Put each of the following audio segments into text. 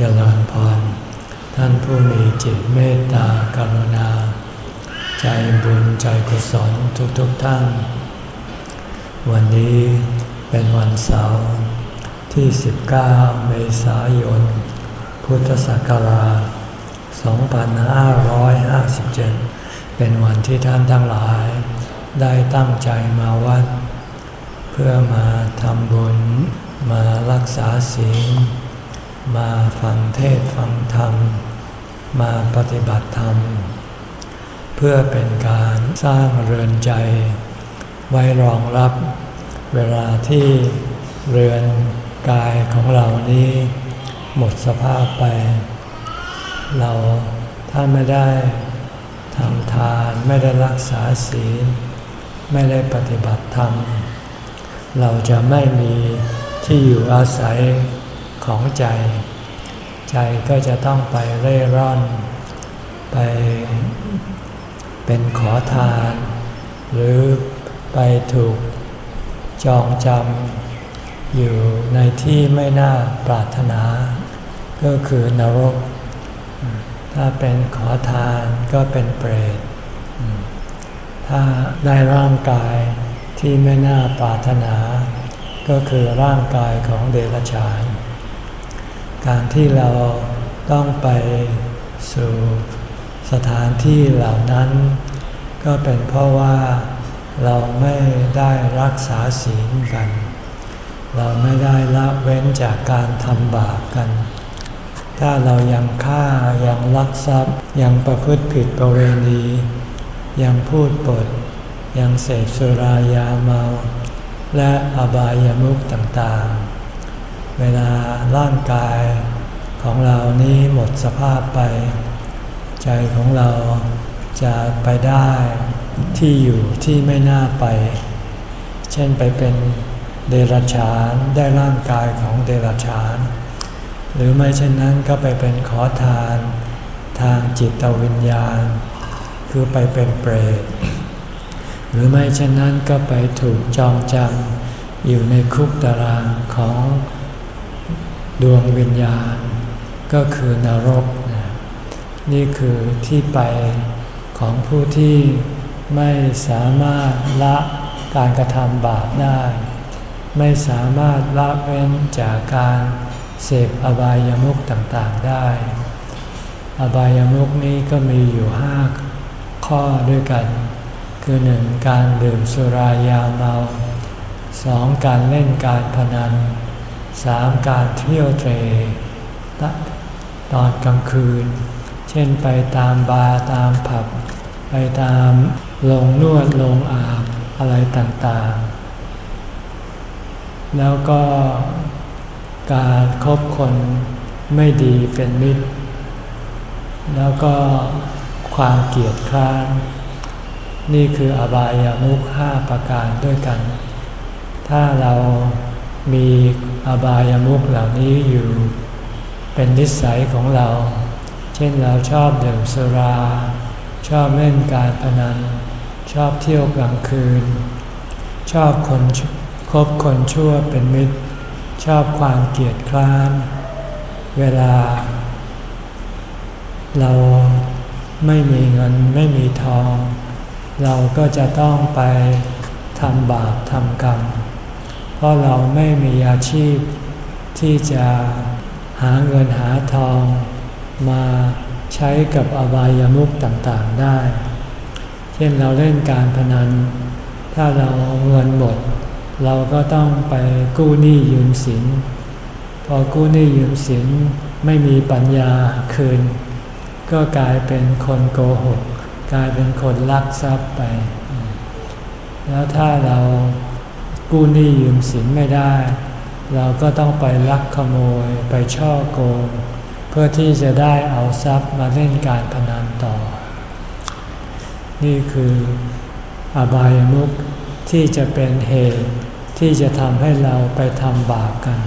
จริญพร ท่านผู้มีจิตเมตตากรุณา ใจบุญใจกุศลทุกๆทท่าน วันนี้เป็นวันเสาร์ที่ 19 เมษายน พุทธศักราช 2557 เป็นวันที่ท่านทั้งหลาย ได้ตั้งใจมาวัด เพื่อมาทำบุญมารักษาศีล มาฟังเทศฟังธรรม มาปฏิบัติธรรม เพื่อเป็นการสร้างเรือนใจ ไว้รองรับเวลาที่เรือนกายของเรานี้ หมดสภาพไป เราถ้าไม่ได้ทำทานไม่ได้รักษาศีล ไม่ได้ปฏิบัติธรรม เราจะไม่มีที่อยู่อาศัย ของใจ ใจก็จะต้องไปเร่ร่อน ไปเป็นขอทาน หรือไปถูกจองจำอยู่ในที่ไม่น่าปรารถนา ก็คือนรก ถ้าเป็นขอทานก็เป็นเปรต ถ้าได้ร่างกายที่ไม่น่าปรารถนา ก็คือร่างกายของเดรัจฉาน การที่เราต้องไปสู่สถานที่เหล่านั้น ก็เป็นเพราะว่าเราไม่ได้รักษาศีลกัน เราไม่ได้ละเว้นจากการทำบาปกัน ถ้าเรายังฆ่ายังลักทรัพย์ยังประพฤติผิดประเวณี ยังพูดปด ยังเสพสุรายาเมา และอบายามุขต่างๆ เวลาร่างกายของเรานี้หมดสภาพไป ใจของเราจะไปได้ที่อยู่ที่ไม่น่าไป เช่นไปเป็นเดรัจฉานได้ร่างกายของเดรัจฉาน หรือไม่เช่นนั้นก็ไปเป็นขอทาน ทางจิตวิญญาณ คือไปเป็นเปรตหรือไม่เช่นนั้นก็ไปถูกจองจำอยู่ในคุกตารางของ ดวงวิญญาณ ก็คือนรก นี่คือที่ไปของผู้ที่ไม่สามารถละการกระทำบาปได้ ไม่สามารถละเว้นจากการเสพอบายามุขต่างๆได้ อบายามุขนี้ก็มีอยู่ห้าข้อด้วยกัน คือหนึ่งการดื่มสุรายาเมาสองการเล่นการพนัน สามการเที่ยวเตรตอนกลางคืน เช่นไปตามบาร์ตามผับ ไปตามลงนวดลงอาบอะไรต่างๆ แล้วก็การคบคนไม่ดีเป็นมิตร แล้วก็ความเกลียดคร้าน นี่คืออบายามุขห้าประการด้วยกัน ถ้าเรา มีอบายามุขเหล่านี้อยู่ เป็นนิสัยของเรา เช่นเราชอบดื่มสุรา ชอบเล่นการพนัน ชอบเที่ยวกลางคืน ชอบคนคบคนชั่วเป็นมิตร ชอบความเกลียดคร้าน เวลา เราไม่มีเงินไม่มีทอง เราก็จะต้องไปทำบาปทำกรรม เพราะเราไม่มีอาชีพที่จะหาเงินหาทอง มาใช้กับอบายามุขต่างๆได้ เช่นเราเล่นการพนัน ถ้าเราเงินหมด เราก็ต้องไปกู้หนี้ยืมสิน พอกู้หนี้ยืมสินไม่มีปัญญาคืน ก็กลายเป็นคนโกหก กลายเป็นคนลักทรัพย์ไป แล้วถ้าเรา กู้หนี้ยืมสินไม่ได้ เราก็ต้องไปลักขโมยไปช่อโกง เพื่อที่จะได้เอาทรัพย์มาเล่นการพนันต่อ นี่คืออบายมุขที่จะเป็นเหตุที่จะทำให้เราไปทำบาปกัน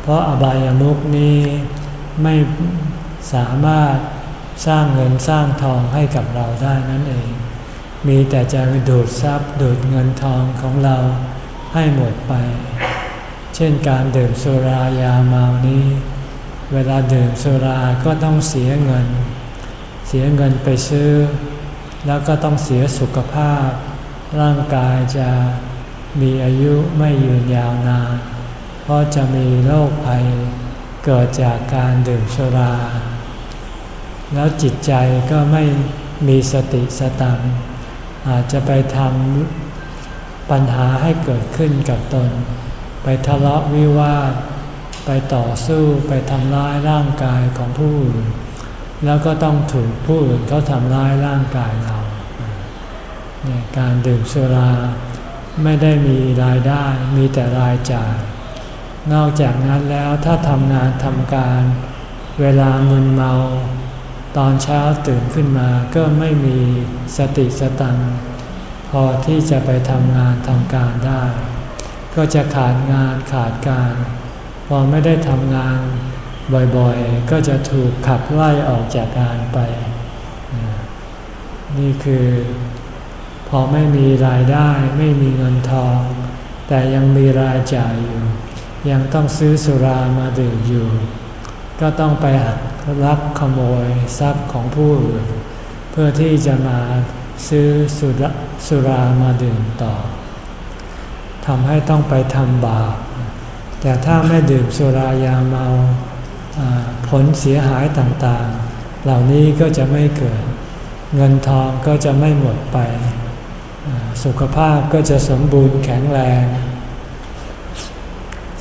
เพราะอบายมุขนี้ไม่สามารถสร้างเงินสร้างทองให้กับเราได้นั่นเอง มีแต่จะดูดทรัพย์ดูดเงินทองของเรา ให้หมดไป เช่นการดื่มสุรายาเมานี้ เวลาดื่มสุราก็ต้องเสียเงิน เสียเงินไปซื้อ แล้วก็ต้องเสียสุขภาพ ร่างกายจะมีอายุไม่ยืนยาวนาน เพราะจะมีโรคภัยเกิดจากการดื่มสุรา แล้วจิตใจก็ไม่มีสติสตังอาจจะไปทำ ปัญหาให้เกิดขึ้นกับตน ไปทะเลาะวิวาท ไปต่อสู้ไปทำร้ายร่างกายของผู้อื่นแล้วก็ต้องถูกผู้อื่นเขาทำร้ายร่างกายเราเนี่ยการดื่มสุราไม่ได้มีรายได้มีแต่รายจ่าย นอกจากนั้นแล้วถ้าทำงานทำการ เวลามึนเมา ตอนเช้าตื่นขึ้นมาก็ไม่มีสติสตัง พอที่จะไปทำงานทำการได้ ก็จะขาดงานขาดการ พอไม่ได้ทำงานบ่อยๆ ก็จะถูกขับไล่ออกจากงานไป นี่คือ พอไม่มีรายได้ไม่มีเงินทอง แต่ยังมีรายจ่ายอยู่ ยังต้องซื้อสุรามาดื่มอยู่ ก็ต้องไปรับขโมยทรัพย์ของผู้อื่นเพื่อที่จะมา ซื้อสุรสรามาดื่มต่อทำให้ต้องไปทำบาป แต่ถ้าไม่ดื่มสุรายาเมาผลเสียหายต่างๆ เหล่านี้ก็จะไม่เกิด เงินทองก็จะไม่หมดไป สุขภาพก็จะสมบูรณ์แข็งแรง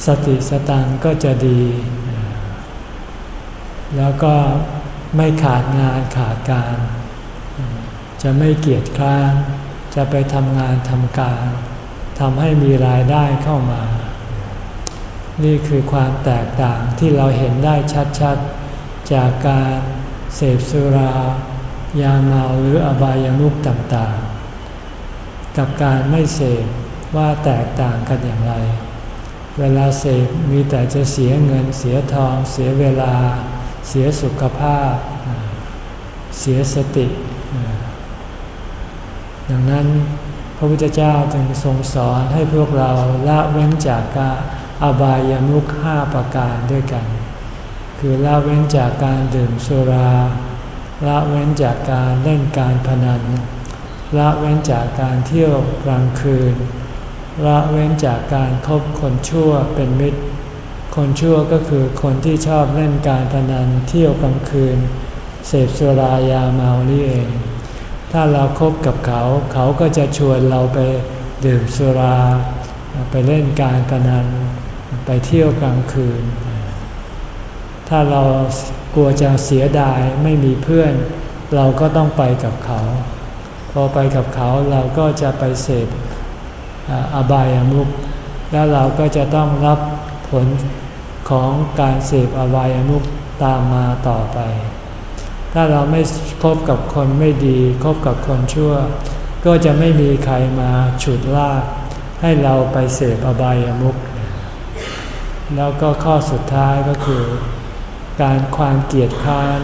สติสตังก็จะดี แล้วก็ไม่ขาดงานขาดการ จะไม่เกียจคร้าน จะไปทำงานทำการทำให้มีรายได้เข้ามา นี่คือความแตกต่างที่เราเห็นได้ชัดๆ จากการเสพสุรายาเมาหรืออบายามุขต่างๆ กับการไม่เสพว่าแตกต่างกันอย่างไร เวลาเสพมีแต่จะเสียเงินเสียทอง เสียเวลา เสียสุขภาพ เสียสติ ดังนั้นพระพุทธเจ้าจึงทรงสอนให้พวกเราละเว้นจากกาอบายามุขห้าประการด้วยกัน คือละเว้นจากการดื่มสุรา ละเว้นจากการเล่นการพนัน ละเว้นจากการเที่ยวกลางคืน ละเว้นจากการคบคนชั่วเป็นมิตร คนชั่วก็คือคนที่ชอบเล่นการพนันเที่ยวกลางคืน เสพสุรายาเมานี่เอง ถ้าเราครบกับเขา เขาก็จะชวนเราไปดื่มสุรา ไปเล่นการพนัน ไปเที่ยวกลางคืน ถ้าเรากลัวจะเสียดายไม่มีเพื่อน เราก็ต้องไปกับเขา พอไปกับเขาเราก็จะไปเสพอบายามุขแล้วเราก็จะต้องรับผลของการเสพอบายามุขตามมาต่อไป ถ้าเราไม่คบกับคนไม่ดี คบกับคนชั่ว ก็จะไม่มีใครมาฉุดลากให้เราไปเสพอบายามุขแล้วก็ข้อสุดท้ายก็คือ การความเกลียดค้าน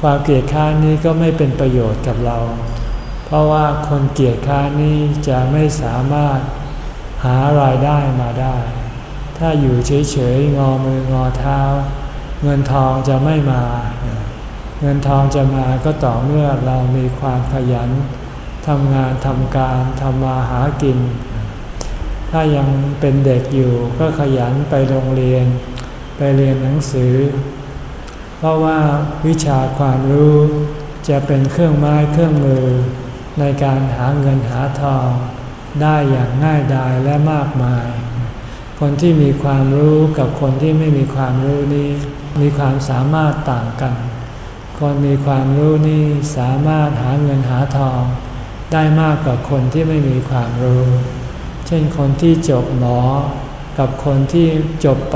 ความเกลียดค้านนี้ก็ไม่เป็นประโยชน์กับเรา เพราะว่าคนเกลียจค้านนี้จะไม่สามารถหารายได้มาได้ ถ้าอยู่เฉยๆงอมืองอเท้า เงินทองจะไม่มา เงินทองจะมาก็ต่อเมื่อเรามีความขยันทำงานทำการทำมาหากิน ถ้ายังเป็นเด็กอยู่ก็ขยันไปโรงเรียน ไปเรียนหนังสือ เพราะว่าวิชาความรู้จะเป็นเครื่องไม้เครื่องมือ ในการหาเงินหาทองได้อย่างง่ายดายและมากมาย คนที่มีความรู้กับคนที่ไม่มีความรู้นี้ มีความสามารถต่างกัน คนมีความรู้นี้สามารถหาเงินหาทอง ได้มากกว่าคนที่ไม่มีความรู้ เช่นคนที่จบหมอ กับคนที่จบป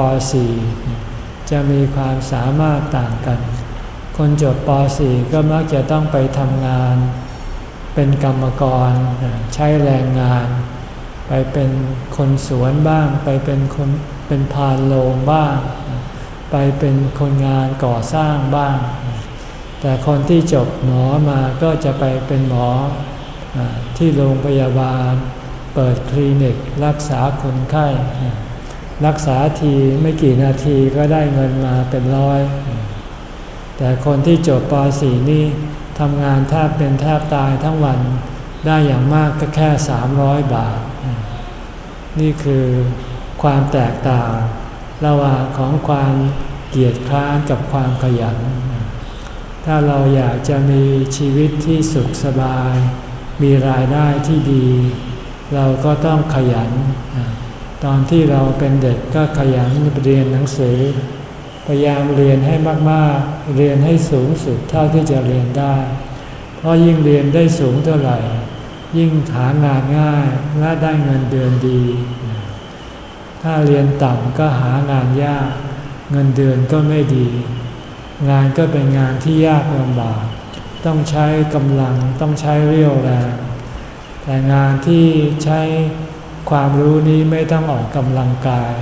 .4 จะมีความสามารถต่างกัน คนจบป .4 ก็มักจะต้องไปทำงาน เป็นกรรมกร ใช้แรงงาน ไปเป็นคนสวนบ้าง ไปเป็นคนเป็นพานโลงบ้าง ไปเป็นคนงานก่อสร้างบ้าง แต่คนที่จบหมอมาก็จะไปเป็นหมอที่โรงพยาบาล เปิดคลินิกรักษาคนไข้ รักษาทีไม่กี่นาทีก็ได้เงินมาเป็นร้อย แต่คนที่จบป .4 นี่ทำงานแทบเป็นแทบตายทั้งวันได้อย่างมากก็แค่ 300 บาท นี่คือความแตกต่างระหว่างของความเกียจคร้านกับความขยัน ถ้าเราอยากจะมีชีวิตที่สุขสบาย มีรายได้ที่ดี เราก็ต้องขยัน ตอนที่เราเป็นเด็กก็ขยันเรียนหนังสือ พยายามเรียนให้มากๆ เรียนให้สูงสุดเท่าที่จะเรียนได้ เพราะยิ่งเรียนได้สูงเท่าไหร่ ยิ่งหางานง่ายและได้เงินเดือนดี ถ้าเรียนต่ำก็หางานยาก เงินเดือนก็ไม่ดี งานก็เป็นงานที่ยากลำบาก ต้องใช้กำลังต้องใช้เรี่ยวแรง แต่งานที่ใช้ความรู้นี้ไม่ต้องออกกำลังกาย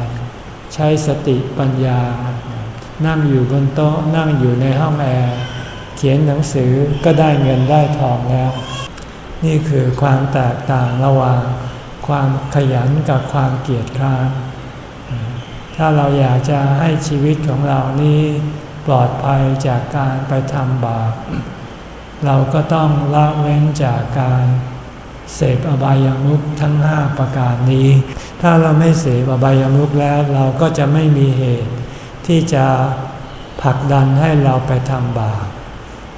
ใช้สติปัญญา นั่งอยู่บนโต๊ะนั่งอยู่ในห้องแอร์เขียนหนังสือก็ได้เงินได้ทองแล้ว นี่คือความแตกต่างระหว่างความขยันกับความเกียจคร้านถ้าเราอยากจะให้ชีวิตของเรานี้ ปลอดภัยจากการไปทำบาป เราก็ต้องละเว้นจากการเสพอบายามุขทั้งห้าประการนี้ ถ้าเราไม่เสพอบายามุขแล้วเราก็จะไม่มีเหตุ ที่จะผลักดันให้เราไปทำบาป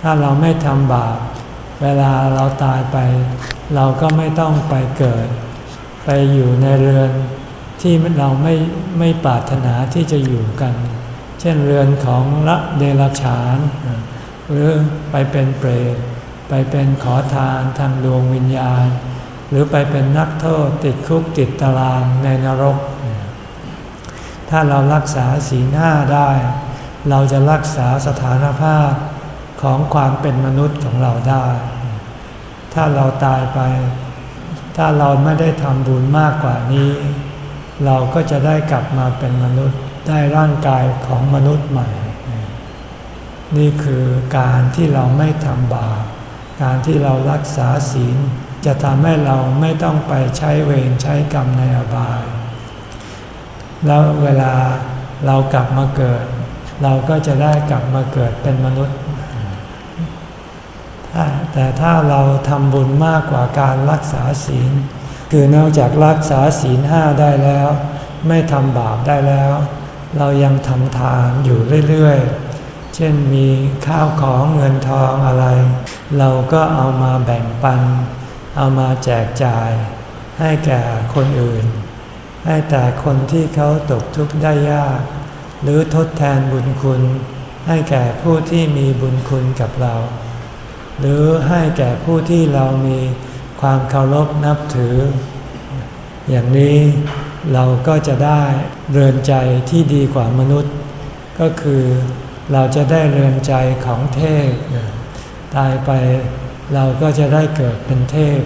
ถ้าเราไม่ทำบาป เวลาเราตายไป เราก็ไม่ต้องไปเกิด ไปอยู่ในเรือนที่เราไม่ไม่ปรารถนาที่จะอยู่กัน เช่นเรือนของละเดรฉาน หรือไปเป็นเปรตไปเป็นขอทานทางดวงวิญญาณ หรือไปเป็นนักโทษติดคุกติดตารางในนรก ถ้าเรารักษาศีลห้าได้ เราจะรักษาสถานภาพของความเป็นมนุษย์ของเราได้ ถ้าเราตายไป ถ้าเราไม่ได้ทำบุญมากกว่านี้ เราก็จะได้กลับมาเป็นมนุษย์ ได้ร่างกายของมนุษย์ใหม่ นี่คือการที่เราไม่ทำบาป การที่เรารักษาศีลจะทำให้เราไม่ต้องไปใช้เวรใช้กรรมในอบาย แล้วเวลาเรากลับมาเกิด เราก็จะได้กลับมาเกิดเป็นมนุษย์ แต่ถ้าเราทำบุญมากกว่าการรักษาศีล คือนอกจากรักษาศีลห้าได้แล้ว ไม่ทำบาปได้แล้ว เรายังทำทานอยู่เรื่อยๆ เช่นมีข้าวของเงินทองอะไร เราก็เอามาแบ่งปัน เอามาแจกจ่าย ให้แก่คนอื่น ให้แต่คนที่เขาตกทุกข์ได้ยาก หรือทดแทนบุญคุณ ให้แก่ผู้ที่มีบุญคุณกับเรา หรือให้แก่ผู้ที่เรามีความเคารพนับถือ อย่างนี้ เราก็จะได้เรือนใจที่ดีกว่ามนุษย์ ก็คือเราจะได้เรือนใจของเทพตายไปเราก็จะได้เกิดเป็นเทพ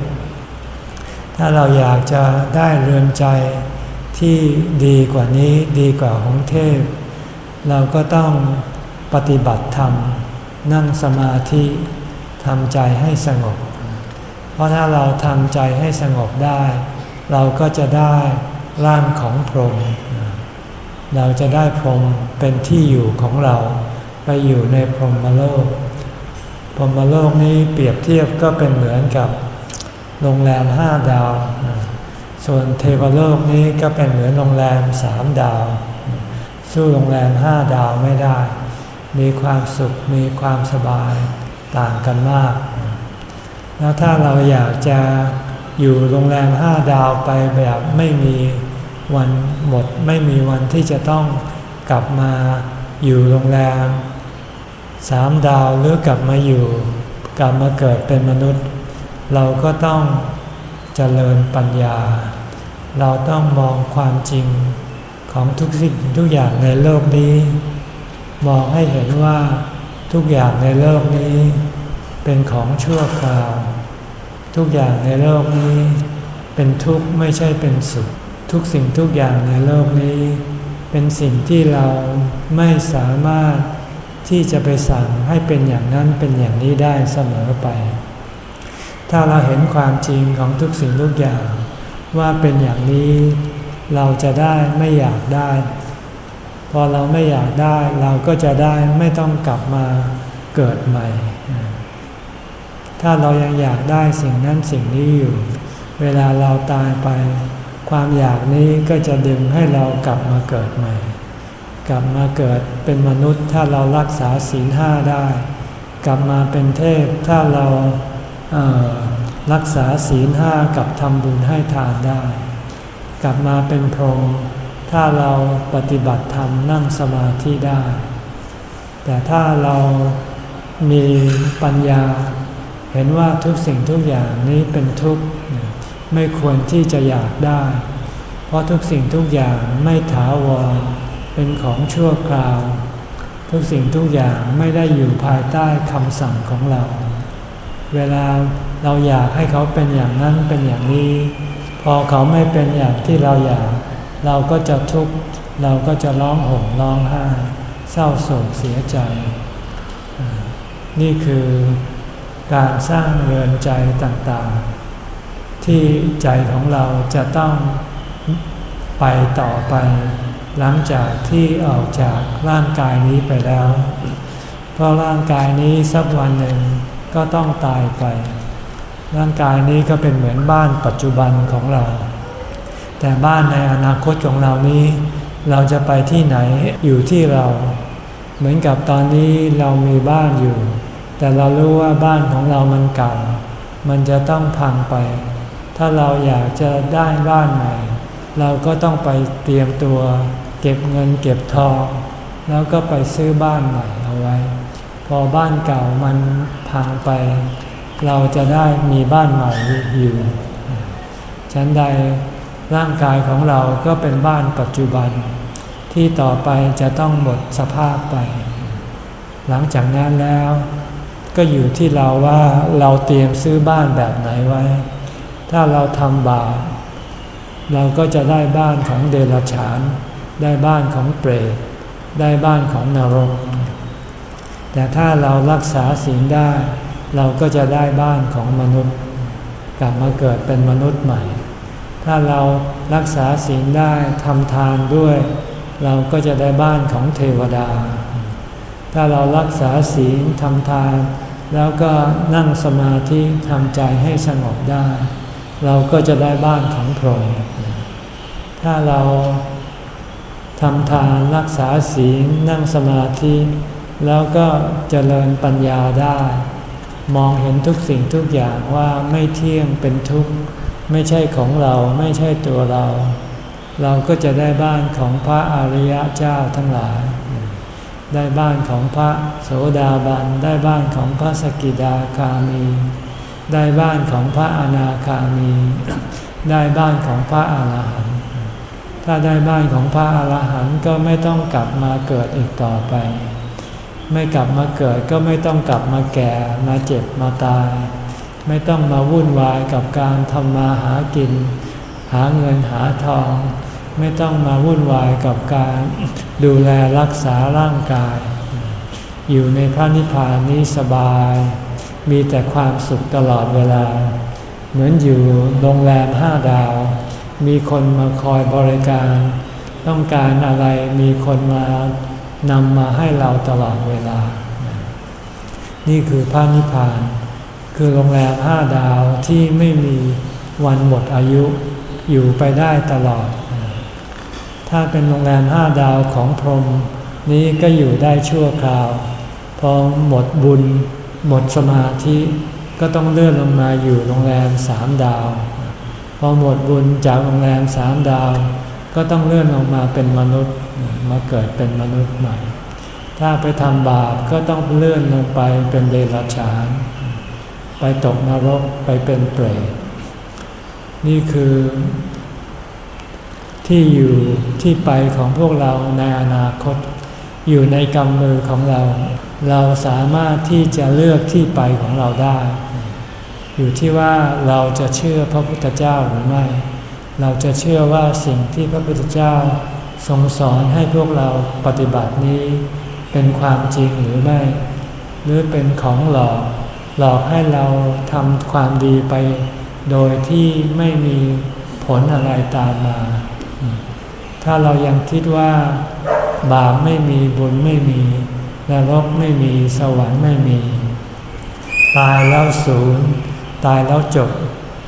ถ้าเราอยากจะได้เรือนใจที่ดีกว่านี้ดีกว่าของเทพ เราก็ต้องปฏิบัติธรรม นั่งสมาธิทำใจให้สงบ เพราะถ้าเราทำใจให้สงบได้ เราก็จะได้ ร่างของพรหมเราจะได้พรหมเป็นที่อยู่ของเราไปอยู่ในพรหมโลก พรหมโลกนี้เปรียบเทียบก็เป็นเหมือนกับโรงแรมห้าดาว ส่วนเทวโลกนี้ก็เป็นเหมือนโรงแรมสามดาว สู้โรงแรมห้าดาวไม่ได้ มีความสุขมีความสบายต่างกันมาก แล้วถ้าเราอยากจะ อยู่โรงแรมห้าดาวไปแบบไม่มีวันหมด ไม่มีวันที่จะต้องกลับมาอยู่โรงแรมสามดาวหรือกลับมาอยู่กลับมาเกิดเป็นมนุษย์ เราก็ต้องเจริญปัญญา เราต้องมองความจริงของทุกสิ่งทุกอย่างในโลกนี้ มองให้เห็นว่าทุกอย่างในโลกนี้ เป็นของชั่วคราว ทุกอย่างในโลกนี้ เป็นทุกข์ไม่ใช่เป็นสุข ทุกสิ่งทุกอย่างในโลกนี้ เป็นสิ่งที่เราไม่สามารถที่จะไปสั่งให้เป็นอย่างนั้นเป็นอย่างนี้ได้เสมอไป ถ้าเราเห็นความจริงของทุกสิ่งทุกอย่าง ว่าเป็นอย่างนี้เราจะได้ไม่อยากได้ พอเราไม่อยากได้เราก็จะได้ไม่ต้องกลับมาเกิดใหม่ ถ้าเรายังอยากได้สิ่งนั้นสิ่งนี้อยู่ เวลาเราตายไป ความอยากนี้ก็จะดึงให้เรากลับมาเกิดใหม่ กลับมาเกิดเป็นมนุษย์ถ้าเรารักษาศีลห้าได้ กลับมาเป็นเทพถ้าเรารักษาศีลห้ากับทำบุญให้ทานได้ กลับมาเป็นพรหมถ้าเราปฏิบัติธรรมนั่งสมาธิได้ แต่ถ้าเรามีปัญญา เห็นว่าทุกสิ่งทุกอย่างนี้เป็นทุกข์ไม่ควรที่จะอยากได้ เพราะทุกสิ่งทุกอย่างไม่ถาวรเป็นของชั่วคราว ทุกสิ่งทุกอย่างไม่ได้อยู่ภายใต้คำสั่งของเรา เวลาเราอยากให้เขาเป็นอย่างนั้นเป็นอย่างนี้ พอเขาไม่เป็นอย่างที่เราอยาก เราก็จะทุกข์เราก็จะร้องห่มร้องไห้เศร้าโศกเสียใจ นี่คือ การสร้างเรือนใจต่างๆ ที่ใจของเราจะต้องไปต่อไป หลังจากที่ออกจากร่างกายนี้ไปแล้ว เพราะร่างกายนี้สักวันหนึ่งก็ต้องตายไป ร่างกายนี้ก็เป็นเหมือนบ้านปัจจุบันของเรา แต่บ้านในอนาคตของเรานี้ เราจะไปที่ไหนอยู่ที่เรา เหมือนกับตอนนี้เรามีบ้านอยู่ แต่เรารู้ว่าบ้านของเรามันเก่า มันจะต้องพังไป ถ้าเราอยากจะได้บ้านใหม่ เราก็ต้องไปเตรียมตัว เก็บเงินเก็บทอง แล้วก็ไปซื้อบ้านใหม่เอาไว้ พอบ้านเก่ามันพังไป เราจะได้มีบ้านใหม่อยู่ ฉันใดร่างกายของเราก็เป็นบ้านปัจจุบัน ที่ต่อไปจะต้องหมดสภาพไป หลังจากนั้นแล้ว ก็อยู่ที่เราว่าเราเตรียมซื้อบ้านแบบไหนไว้ ถ้าเราทำบาปเราก็จะได้บ้านของเดรัจฉาน ได้บ้านของเปรต ได้บ้านของนรก แต่ถ้าเรารักษาศีลได้ เราก็จะได้บ้านของมนุษย์ กลับมาเกิดเป็นมนุษย์ใหม่ ถ้าเรารักษาศีลได้ทำทานด้วย เราก็จะได้บ้านของเทวดา ถ้าเรารักษาศีลทำทาน แล้วก็นั่งสมาธิทำใจให้สงบได้ เราก็จะได้บ้านของพรหมถ้าเราทำทานรักษาศีลนั่งสมาธิ แล้วก็เจริญปัญญาได้ มองเห็นทุกสิ่งทุกอย่างว่าไม่เที่ยงเป็นทุกข์ ไม่ใช่ของเราไม่ใช่ตัวเรา เราก็จะได้บ้านของพระอริยเจ้าทั้งหลาย ได้บ้านของพระโสดาบัน ได้บ้านของพระสกิดาคามี ได้บ้านของพระอนาคามี ได้บ้านของพระอาหารหันต์ถ้าได้บ้านของพระอาหารหันต์ก็ไม่ต้องกลับมาเกิดอีกต่อไป ไม่กลับมาเกิดก็ไม่ต้องกลับมาแก่มาเจ็บมาตาย ไม่ต้องมาวุ่นวายกับการทำมาหากิน หาเงินหาทอง ไม่ต้องมาวุ่นวายกับการดูแลรักษาร่างกาย อยู่ในพระนิพพานนี้สบาย มีแต่ความสุขตลอดเวลา เหมือนอยู่โรงแรมห้าดาว มีคนมาคอยบริการ ต้องการอะไรมีคนมานำมาให้เราตลอดเวลา นี่คือพระนิพพาน คือโรงแรมห้าดาวที่ไม่มีวันหมดอายุ อยู่ไปได้ตลอด ถ้าเป็นโรงแรมห้าดาวของพรหมนี้ก็อยู่ได้ชั่วคราว พอหมดบุญ หมดสมาธิก็ต้องเลื่อนลงมาอยู่โรงแรมสามดาว พอหมดบุญจากโรงแรมสามดาว ก็ต้องเลื่อนลงมาเป็นมนุษย์มาเกิดเป็นมนุษย์ใหม่ ถ้าไปทำบาปก็ต้องเลื่อนลงไปเป็นเดรัจฉาน ไปตกนรกไปเป็นเปรตนี่คือ ที่อยู่ที่ไปของพวกเราในอนาคต อยู่ในกำมือของเรา เราสามารถที่จะเลือกที่ไปของเราได้ อยู่ที่ว่าเราจะเชื่อพระพุทธเจ้าหรือไม่ เราจะเชื่อว่าสิ่งที่พระพุทธเจ้าทรงสอนให้พวกเราปฏิบัตินี้ เป็นความจริงหรือไม่ หรือเป็นของหลอก หลอกให้เราทำความดีไป โดยที่ไม่มีผลอะไรตามมา ถ้าเรายังคิดว่าบาปไม่มีบุญไม่มีนรกไม่มีสวรรค์ไม่มี ตายแล้วศูนย์ตายแล้วจบ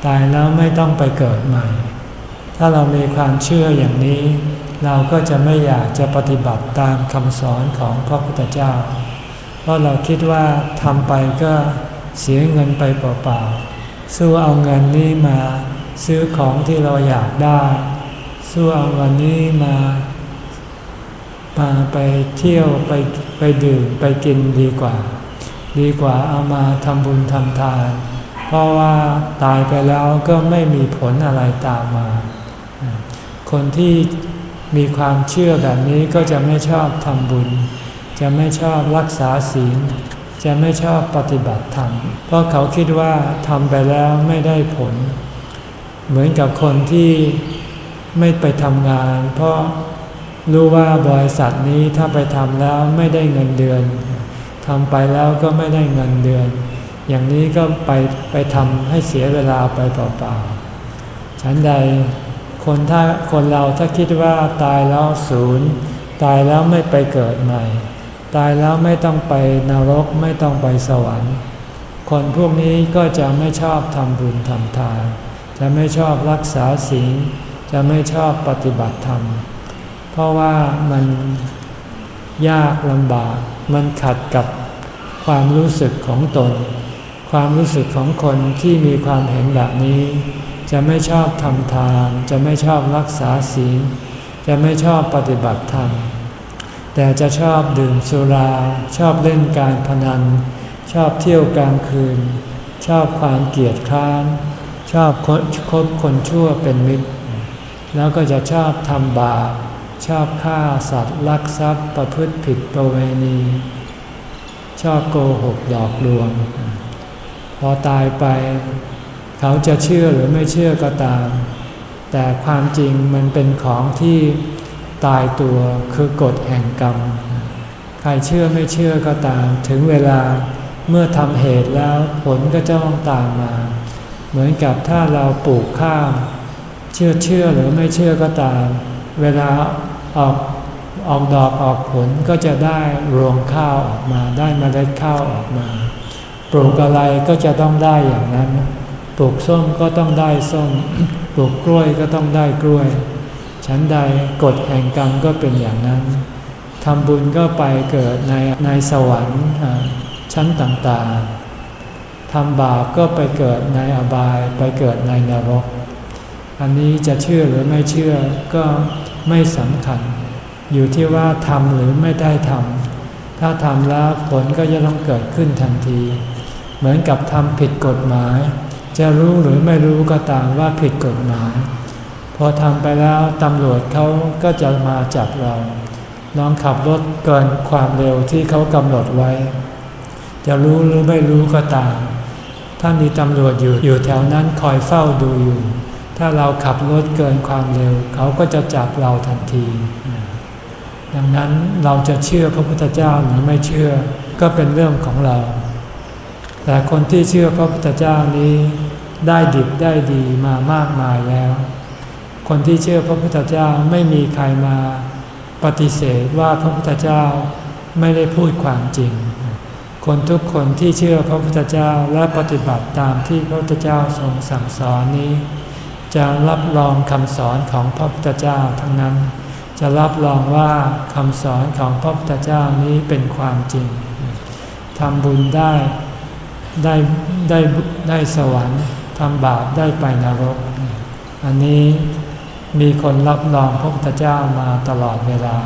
ตายแล้วไม่ต้องไปเกิดใหม่ ถ้าเรามีความเชื่ออย่างนี้ เราก็จะไม่อยากจะปฏิบัติตามคำสอนของพระพุทธเจ้า เพราะเราคิดว่าทำไปก็เสียเงินไปเปล่าๆ สู้เอาเงินนี้มาซื้อของที่เราอยากได้ สู้เอาเงินนี้มามาไปเที่ยวไปไปดื่มไปกินดีกว่า ดีกว่าเอามาทำบุญทำทาน เพราะว่าตายไปแล้วก็ไม่มีผลอะไรตามมา คนที่มีความเชื่อแบบนี้ก็จะไม่ชอบทำบุญ จะไม่ชอบรักษาศีล จะไม่ชอบปฏิบัติธรรม เพราะเขาคิดว่าทำไปแล้วไม่ได้ผล เหมือนกับคนที่ ไม่ไปทำงาน เพราะรู้ว่าบริษัทนี้ถ้าไปทำแล้วไม่ได้เงินเดือนทำไปแล้วก็ไม่ได้เงินเดือน อย่างนี้ก็ไปไปทำให้เสียเวลาไปเปล่าๆฉันใดคนถ้าคนเราถ้าคิดว่าตายแล้วศูนย์ ตายแล้วไม่ไปเกิดใหม่ ตายแล้วไม่ต้องไปนรกไม่ต้องไปสวรรค์ คนพวกนี้ก็จะไม่ชอบทำบุญทำทาน จะไม่ชอบรักษาศีล จะไม่ชอบปฏิบัติธรรม เพราะว่ามันยากลำบาก มันขัดกับความรู้สึกของตน ความรู้สึกของคนที่มีความเห็นแบบนี้ จะไม่ชอบทำทาน จะไม่ชอบรักษาศีล จะไม่ชอบปฏิบัติธรรม แต่จะชอบดื่มสุรา ชอบเล่นการพนัน ชอบเที่ยวกลางคืน ชอบความเกียดคร้าน ชอบคบคนชั่วเป็นมิตร แล้วก็จะชอบทำบาปชอบฆ่าสัตว์ลักทรัพย์ประพฤติผิดประเวณี ชอบโกหกหลอกลวง พอตายไป เขาจะเชื่อหรือไม่เชื่อก็ตาม แต่ความจริงมันเป็นของที่ตายตัวคือกฎแห่งกรรม ใครเชื่อไม่เชื่อก็ตาม ถึงเวลาเมื่อทำเหตุแล้วผลก็จะต้องตามมา เหมือนกับถ้าเราปลูกข้าว เชื่อเชื่อหรือไม่เชื่อก็ตาม เวลาออกออกดอกออกผลก็จะได้รวงข้าวออกมาได้มเมล็ดข้าวออกมา ปลูกอะไรก็จะต้องได้อย่างนั้น ปลูกส้มก็ต้องได้ส้ม ปลูกกล้วยก็ต้องได้กล้วย ฉันใดกฎแห่งกรรมก็เป็นอย่างนั้นทำบุญก็ไปเกิดในในสวรรค์ชั้นต่างๆทำบาปก็ไปเกิดในอบายไปเกิดในนรก อันนี้จะเชื่อหรือไม่เชื่อก็ไม่สำคัญ อยู่ที่ว่าทำหรือไม่ได้ทำถ้าทำแล้วผลก็จะต้องเกิดขึ้นทันที เหมือนกับทำผิดกฎหมาย จะรู้หรือไม่รู้ก็ตามว่าผิดกฎหมาย พอทำไปแล้วตำรวจเขาก็จะมาจับเราลองขับรถเกินความเร็วที่เขากำหนดไว้ จะรู้หรือไม่รู้ก็ตาม ถ้ามีตำรวจอยู่อยู่แถวนั้นคอยเฝ้าดูอยู่ ถ้าเราขับรถเกินความเร็ว เขาก็จะจับเราทันที ดังนั้นเราจะเชื่อพระพุทธเจ้าหรือไม่เชื่อก็เป็นเรื่องของเรา แต่คนที่เชื่อพระพุทธเจ้านี้ได้ดิบได้ดีมามากมายแล้ว คนที่เชื่อพระพุทธเจ้าไม่มีใครมาปฏิเสธว่าพระพุทธเจ้าไม่ได้พูดความจริง คนทุกคนที่เชื่อพระพุทธเจ้าและปฏิบัติตามที่พระพุทธเจ้าทรงสั่งสอนนี้ จะรับรองคำสอนของพระพุทธเจ้าทั้งนั้น จะรับรองว่าคำสอนของพระพุทธเจ้านี้เป็นความจริงทำบุญได้ได้ได้ได้สวรรค์ทำบาปได้ไปนรก อันนี้มีคนรับรองพระพุทธเจ้ามาตลอดเวลา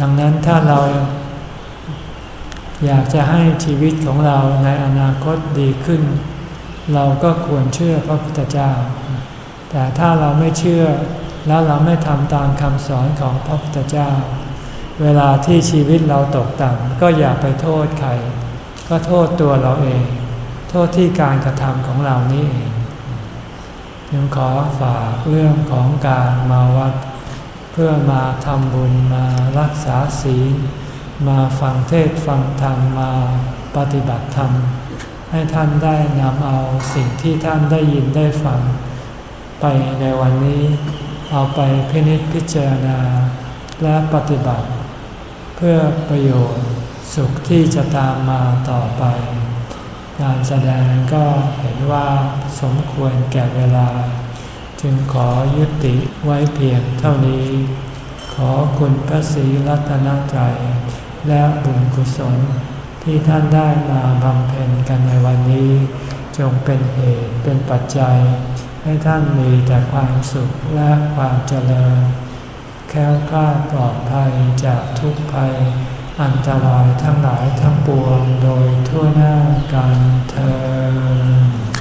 ดังนั้นถ้าเราอยากจะให้ชีวิตของเราในอนาคตดีขึ้น เราก็ควรเชื่อพระพุทธเจ้า แต่ถ้าเราไม่เชื่อแล้วเราไม่ทำตามคำสอนของพระพุทธเจ้า เวลาที่ชีวิตเราตกต่ำก็อย่าไปโทษใคร ก็โทษตัวเราเอง โทษที่การกระทำของเรานี่เองยังขอฝากเรื่องของการมาวัด เพื่อมาทำบุญมารักษาศีลมาฟังเทศฟังธรรมมาปฏิบัติธรรม ให้ท่านได้นำเอาสิ่งที่ท่านได้ยินได้ฟัง ไปในวันนี้ เอาไปพินิจพิจารณาและปฏิบัติ เพื่อประโยชน์สุขที่จะตามมาต่อไป การแสดงก็เห็นว่าสมควรแก่เวลา จึงขอยุติไว้เพียงเท่านี้ ขอคุณพระศรีรัตนตรัยและบุญกุศล ที่ท่านได้มาบำเพ็ญกันในวันนี้ จงเป็นเหตุเป็นปัจจัย ให้ท่านมีแต่ความสุขและความเจริญ แค้วกลาปลอดภัยจากทุกภัย อันตรายทั้งหลายทั้งปวงโดยทั่วหน้ากันเธอ